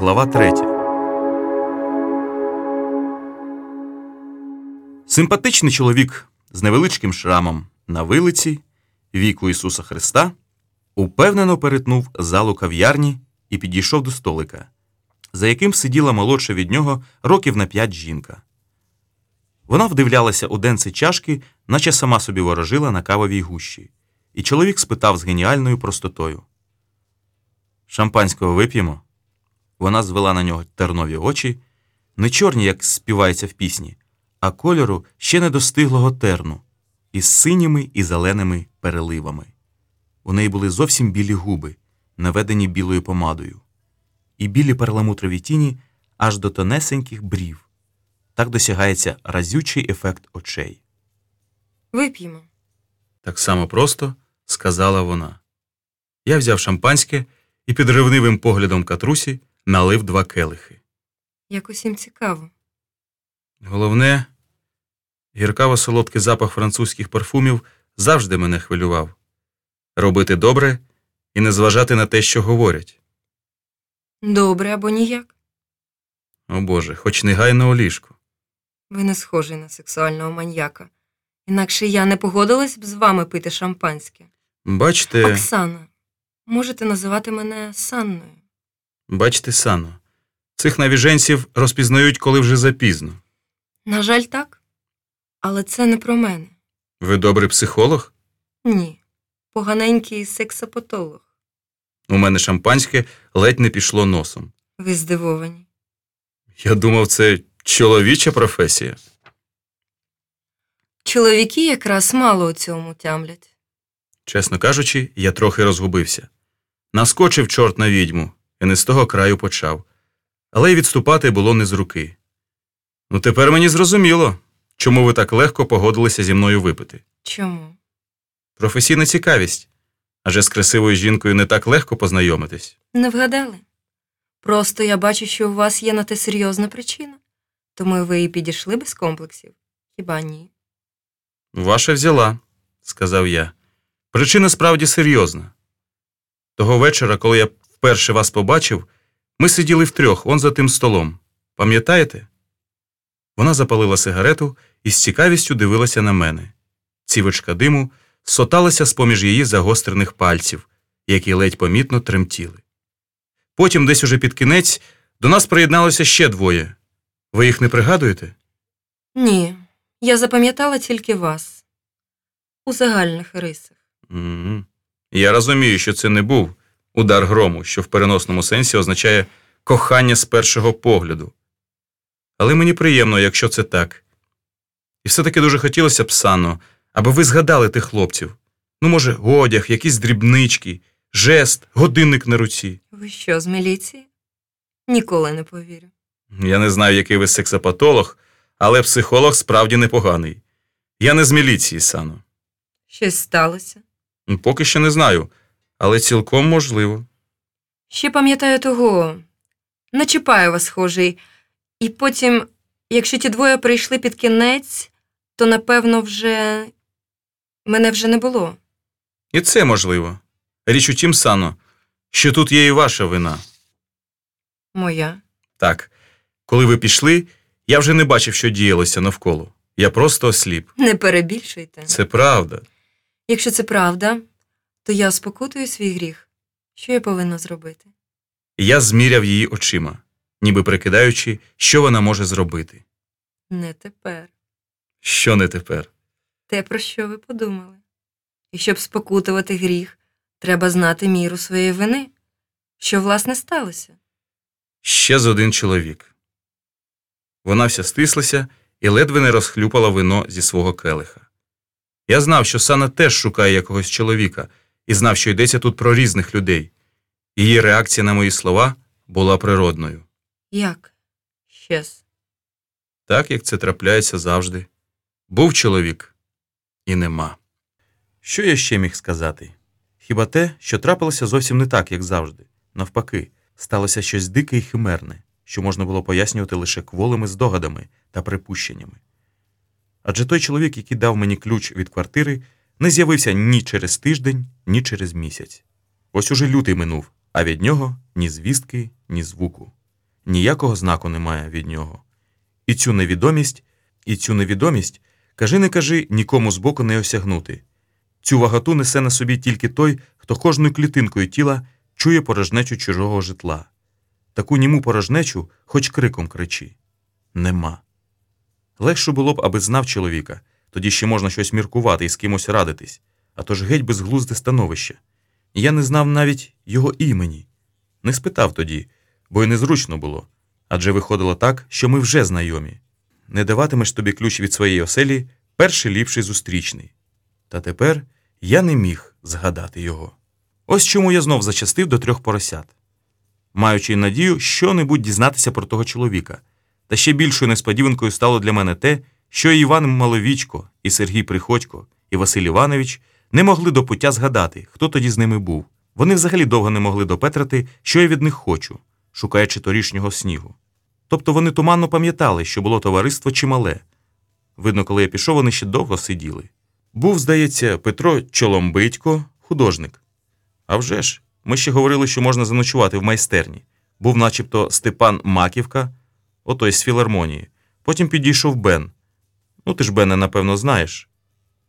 Глава 3. Симпатичний чоловік з невеличким шрамом на вилиці віку Ісуса Христа упевнено перетнув залу кав'ярні і підійшов до столика, за яким сиділа молодша від нього років на п'ять жінка. Вона вдивлялася у денці чашки, наче сама собі ворожила на кавовій гущі, і чоловік спитав з геніальною простотою: Шампанського вип'ємо? Вона звела на нього тернові очі, не чорні, як співається в пісні, а кольору ще не достиглого терну, із синіми і зеленими переливами. У неї були зовсім білі губи, наведені білою помадою, і білі перламутрові тіні аж до тонесеньких брів. Так досягається разючий ефект очей. Вип'ємо. Так само просто сказала вона. Я взяв шампанське і під ревнивим поглядом катрусі налив два келихи. Як усім цікаво. Головне, гіркаво солодкий запах французьких парфумів завжди мене хвилював. Робити добре і не зважати на те, що говорять. Добре або ніяк. О Боже, хоч негайно у ліжку. Ви не схожий на сексуального маньяка. Інакше я не погодилась б з вами пити шампанське. Бачте, Оксана, можете називати мене Санною. Бачте, Сано, цих навіженців розпізнають, коли вже запізно. На жаль, так. Але це не про мене. Ви добрий психолог? Ні. Поганенький сексопатолог. У мене шампанське ледь не пішло носом. Ви здивовані. Я думав, це чоловіча професія. Чоловіки якраз мало у цьому тямлять. Чесно кажучи, я трохи розгубився. Наскочив чорт на відьму і не з того краю почав. Але й відступати було не з руки. Ну, тепер мені зрозуміло, чому ви так легко погодилися зі мною випити. Чому? Професійна цікавість. Адже з красивою жінкою не так легко познайомитись. Не вгадали. Просто я бачу, що у вас є на те серйозна причина. Тому ви і підійшли без комплексів. Хіба ні? Ваша взяла, сказав я. Причина справді серйозна. Того вечора, коли я вперше вас побачив, ми сиділи втрьох он за тим столом. Пам'ятаєте? Вона запалила сигарету і з цікавістю дивилася на мене. Цівочка диму соталася з поміж її загострених пальців, які ледь помітно тремтіли. Потім, десь уже під кінець, до нас приєдналося ще двоє. Ви їх не пригадуєте? Ні. Я запам'ятала тільки вас. У загальних рисах. Мгм. Я розумію, що це не був удар грому, що в переносному сенсі означає кохання з першого погляду. Але мені приємно, якщо це так. І все-таки дуже хотілося б, Санно, аби ви згадали тих хлопців. Ну, може, одяг, якісь дрібнички, жест, годинник на руці. Ви що, з міліції? Ніколи не повірю. Я не знаю, який ви сексопатолог, але психолог справді непоганий. Я не з міліції, Сано. Щось сталося. Поки що не знаю, але цілком можливо. Ще пам'ятаю того на Чапаєва схожий. І потім, якщо ті двоє прийшли під кінець, то напевно вже мене вже не було. І це можливо. Річ у тім, Сано, що тут є і ваша вина. Моя. Так, коли ви пішли, я вже не бачив, що діялося навколо. Я просто осліп. Не перебільшуйте. Це правда. Якщо це правда, то я спокутую свій гріх. Що я повинна зробити? Я зміряв її очима, ніби прикидаючи, що вона може зробити. Не тепер. Що не тепер? Те, про що ви подумали. І щоб спокутувати гріх, треба знати міру своєї вини. Що, власне, сталося? Ще з один чоловік. Вона вся стислася і ледве не розхлюпала вино зі свого келиха. Я знав, що Сана теж шукає якогось чоловіка, і знав, що йдеться тут про різних людей. Її реакція на мої слова була природною, Як? Щас. так як це трапляється завжди. Був чоловік і нема. Що я ще міг сказати? Хіба те, що трапилося зовсім не так, як завжди. Навпаки, сталося щось дике і химерне, що можна було пояснювати лише кволими здогадами та припущеннями. Адже той чоловік, який дав мені ключ від квартири, не з'явився ні через тиждень, ні через місяць. Ось уже лютий минув, а від нього ні звістки, ні звуку. ніякого знаку немає від нього. І цю невідомість, і цю невідомість, кажи не кажи, нікому збоку не осягнути. Цю ваготу несе на собі тільки той, хто кожною клітинкою тіла чує порожнечу чужого житла. Таку німу порожнечу, хоч криком кричи. Нема. Легше було б, аби знав чоловіка, тоді ще можна щось міркувати і з кимось радитись, а то ж геть безглузде становище. Я не знав навіть його імені. Не спитав тоді, бо й незручно було. Адже виходило так, що ми вже знайомі. Не даватимеш тобі ключ від своєї оселі перший ліпший зустрічний. Та тепер я не міг згадати його. Ось чому я знов зачастив до трьох поросят, маючи надію що-небудь дізнатися про того чоловіка. Та ще більшою несподіванкою стало для мене те, що і Іван Маловічко, і Сергій Приходько, і Василь Іванович не могли до пуття згадати, хто тоді з ними був. Вони взагалі довго не могли допетрити, що я від них хочу, шукаючи торішнього снігу. Тобто вони туманно пам'ятали, що було товариство чимале. Видно, коли я пішов, вони ще довго сиділи. Був, здається, Петро Чоломбитько, художник. А вже ж, ми ще говорили, що можна заночувати в майстерні. Був начебто Степан Маківка, отой з філармонії. Потім підійшов Бен. Ну, ти ж Бена, напевно, знаєш.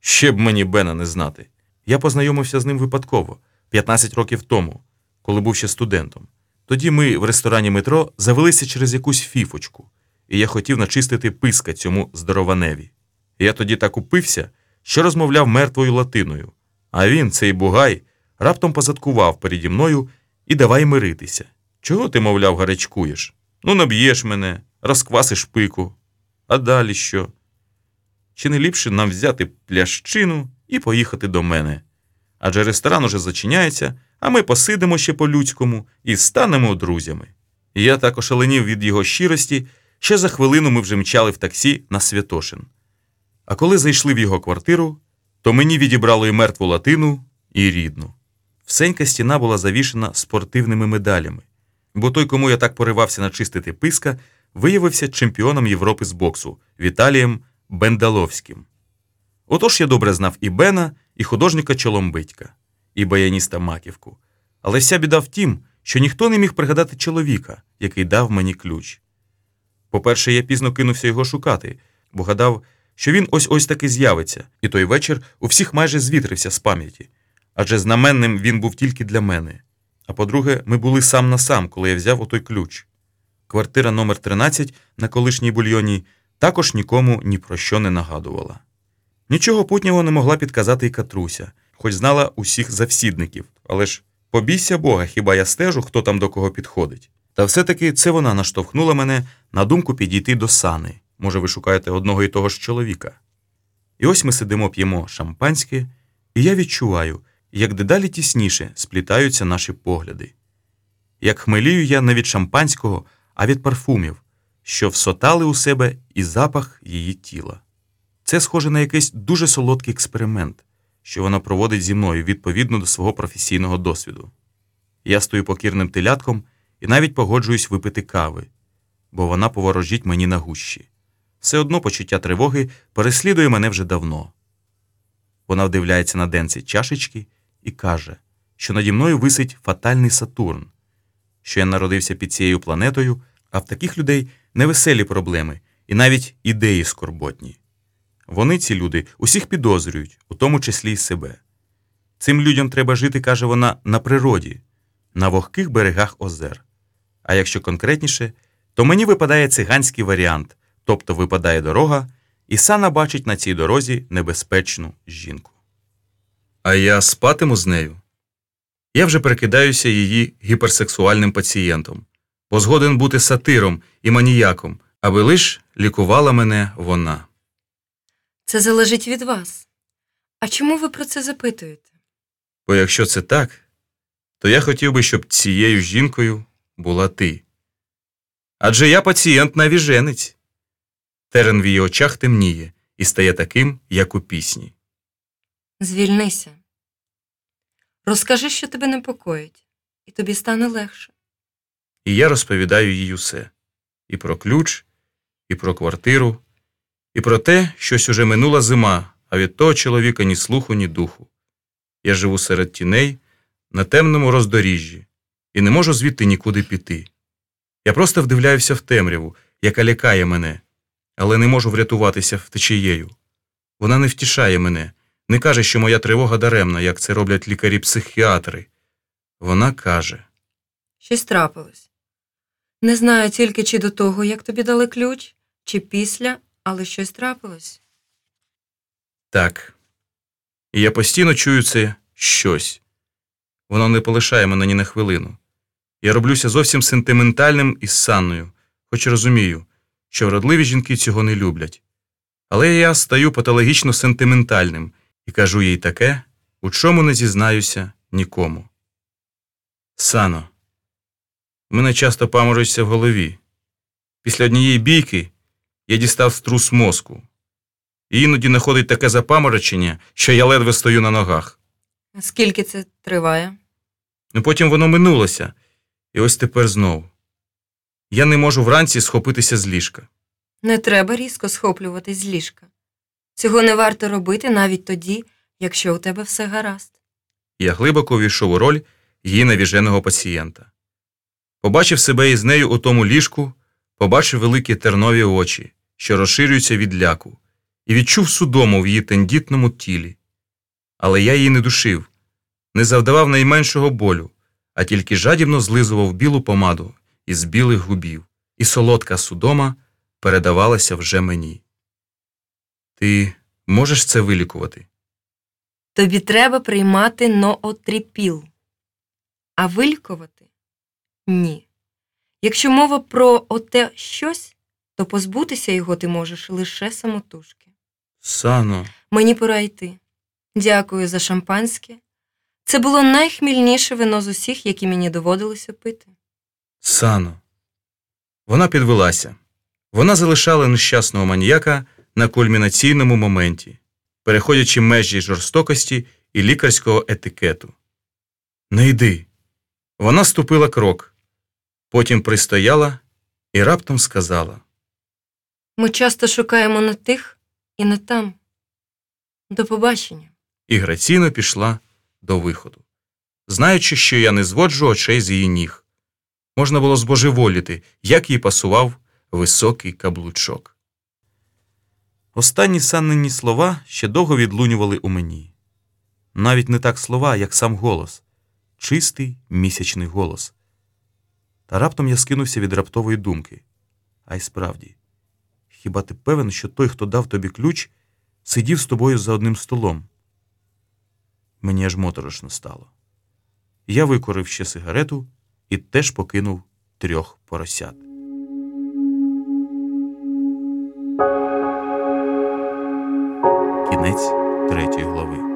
Ще б мені Бена не знати. Я познайомився з ним випадково, 15 років тому, коли був ще студентом. Тоді ми в ресторані метро завелися через якусь фіфочку, і я хотів начистити писка цьому здорованеві. Я тоді так упився, що розмовляв мертвою латиною, а він, цей бугай, раптом позадкував переді мною і давай миритися. Чого ти, мовляв, гарячкуєш? Ну, наб'єш мене, розквасиш пику. А далі що? Чи не ліпше нам взяти плящину і поїхати до мене? Адже ресторан уже зачиняється, а ми посидимо ще по-людському і станемо друзями. Я так ошаленів від його щирості, що за хвилину ми вже мчали в таксі на Святошин. А коли зайшли в його квартиру, то мені відібрало і мертву латину, і рідну. Всенька стіна була завішена спортивними медалями, бо той, кому я так поривався начистити писка, виявився чемпіоном Європи з боксу Віталієм Бендаловським. Отож я добре знав і Бена, і художника Чоломбитька, і баяніста Маківку. Але вся біда в тім, що ніхто не міг пригадати чоловіка, який дав мені ключ. По-перше, я пізно кинувся його шукати, бо гадав, що він ось ось таки з'явиться, і той вечір у всіх майже звітрився з пам'яті, адже знаменним він був тільки для мене. А по-друге, ми були сам на сам, коли я взяв отой ключ. Квартира номер 13 на колишній бульйоні також нікому ні про що не нагадувала. Нічого путнього не могла підказати й Катруся, хоч знала усіх завсідників, але ж побійся Бога, хіба я стежу, хто там до кого підходить. Та все-таки це вона наштовхнула мене на думку підійти до сани. Може, ви шукаєте одного і того ж чоловіка. І ось ми сидимо, п'ємо шампанське, і я відчуваю, як дедалі тісніше сплітаються наші погляди. Як хмелію я не від шампанського, а від парфумів, що всотали у себе і запах її тіла. Це схоже на якийсь дуже солодкий експеримент, що вона проводить зі мною відповідно до свого професійного досвіду. Я стою покірним телятком і навіть погоджуюсь випити кави, бо вона поворожить мені на гущі. Все одно почуття тривоги переслідує мене вже давно. Вона вдивляється на денці чашечки і каже, що наді мною висить фатальний Сатурн, що я народився під цією планетою, а в таких людей невеселі проблеми і навіть ідеї скорботні. Вони, ці люди, усіх підозрюють, у тому числі й себе. Цим людям треба жити, каже вона, на природі, на вогких берегах озер. А якщо конкретніше, то мені випадає циганський варіант, тобто випадає дорога, і сана бачить на цій дорозі небезпечну жінку. А я спатиму з нею. Я вже прикидаюся її гіперсексуальним пацієнтом, бо згоден бути сатиром і маніяком, аби лиш лікувала мене вона. Це залежить від вас. А чому ви про це запитуєте? Бо якщо це так, то я хотів би, щоб цією жінкою була ти. Адже я пацієнт навіженець. Терен в її очах темніє і стає таким, як у пісні. Звільнися. Розкажи, що тебе непокоїть, і тобі стане легше. І я розповідаю їй усе і про ключ, і про квартиру, і про те, щось уже минула зима, а від того чоловіка ні слуху, ні духу. Я живу серед тіней на темному роздоріжжі і не можу звідти нікуди піти. Я просто вдивляюся в темряву, яка лякає мене, але не можу врятуватися втечією. Вона не втішає мене, не каже, що моя тривога даремна, як це роблять лікарі-психіатри. Вона каже: Щось трапилось. Не знаю тільки, чи до того, як тобі дали ключ, чи після, але щось трапилось. так. І я постійно чую це щось. Воно не полишає мене ні на хвилину. Я роблюся зовсім сентиментальним із Санною, хоч розумію, що вродливі жінки цього не люблять. Але я стаю патологічно сентиментальним і кажу їй таке, у чому не зізнаюся нікому. Сано, мене часто паморочиться в голові. Після однієї бійки я дістав струс мозку. І іноді находить таке запаморочення, що я ледве стою на ногах. Скільки це триває? Ну потім воно минулося, і ось тепер знов. Я не можу вранці схопитися з ліжка. Не треба різко схоплюватись з ліжка. Цього не варто робити навіть тоді, якщо у тебе все гаразд. Я глибоко увійшов у роль її навіженого пацієнта. Побачив себе із нею у тому ліжку, побачив великі тернові очі, що розширюються від ляку, і відчув судому в її тендітному тілі. Але я її не душив, не завдавав найменшого болю, а тільки жадібно злизував білу помаду із білих губів, і солодка судома передавалася вже мені. Ти можеш це вилікувати? Тобі треба приймати ноотріпіл. А вилікувати ні. Якщо мова про оте щось, то позбутися його ти можеш лише самотужки. Сано, Мені пора йти. Дякую за шампанське. Це було найхмільніше вино з усіх, які мені доводилося пити. Сано. Вона підвелася. Вона залишала нещасного маніяка на кульмінаційному моменті, переходячи межі жорстокості і лікарського етикету. Не йди. Вона ступила крок, потім пристояла і раптом сказала: Ми часто шукаємо не тих і не там. До побачення. і граційно пішла до виходу. Знаючи, що я не зводжу очей з її ніг, можна було збожеволіти, як їй пасував високий каблучок. Останні саннині слова ще довго відлунювали у мені. Навіть не так слова, як сам голос, чистий місячний голос. Та раптом я скинувся від раптової думки. А й справді, хіба ти певен, що той, хто дав тобі ключ, сидів з тобою за одним столом? Мені аж моторошно стало. Я викорив ще сигарету і теж покинув трьох поросят. Кінець третьої глави.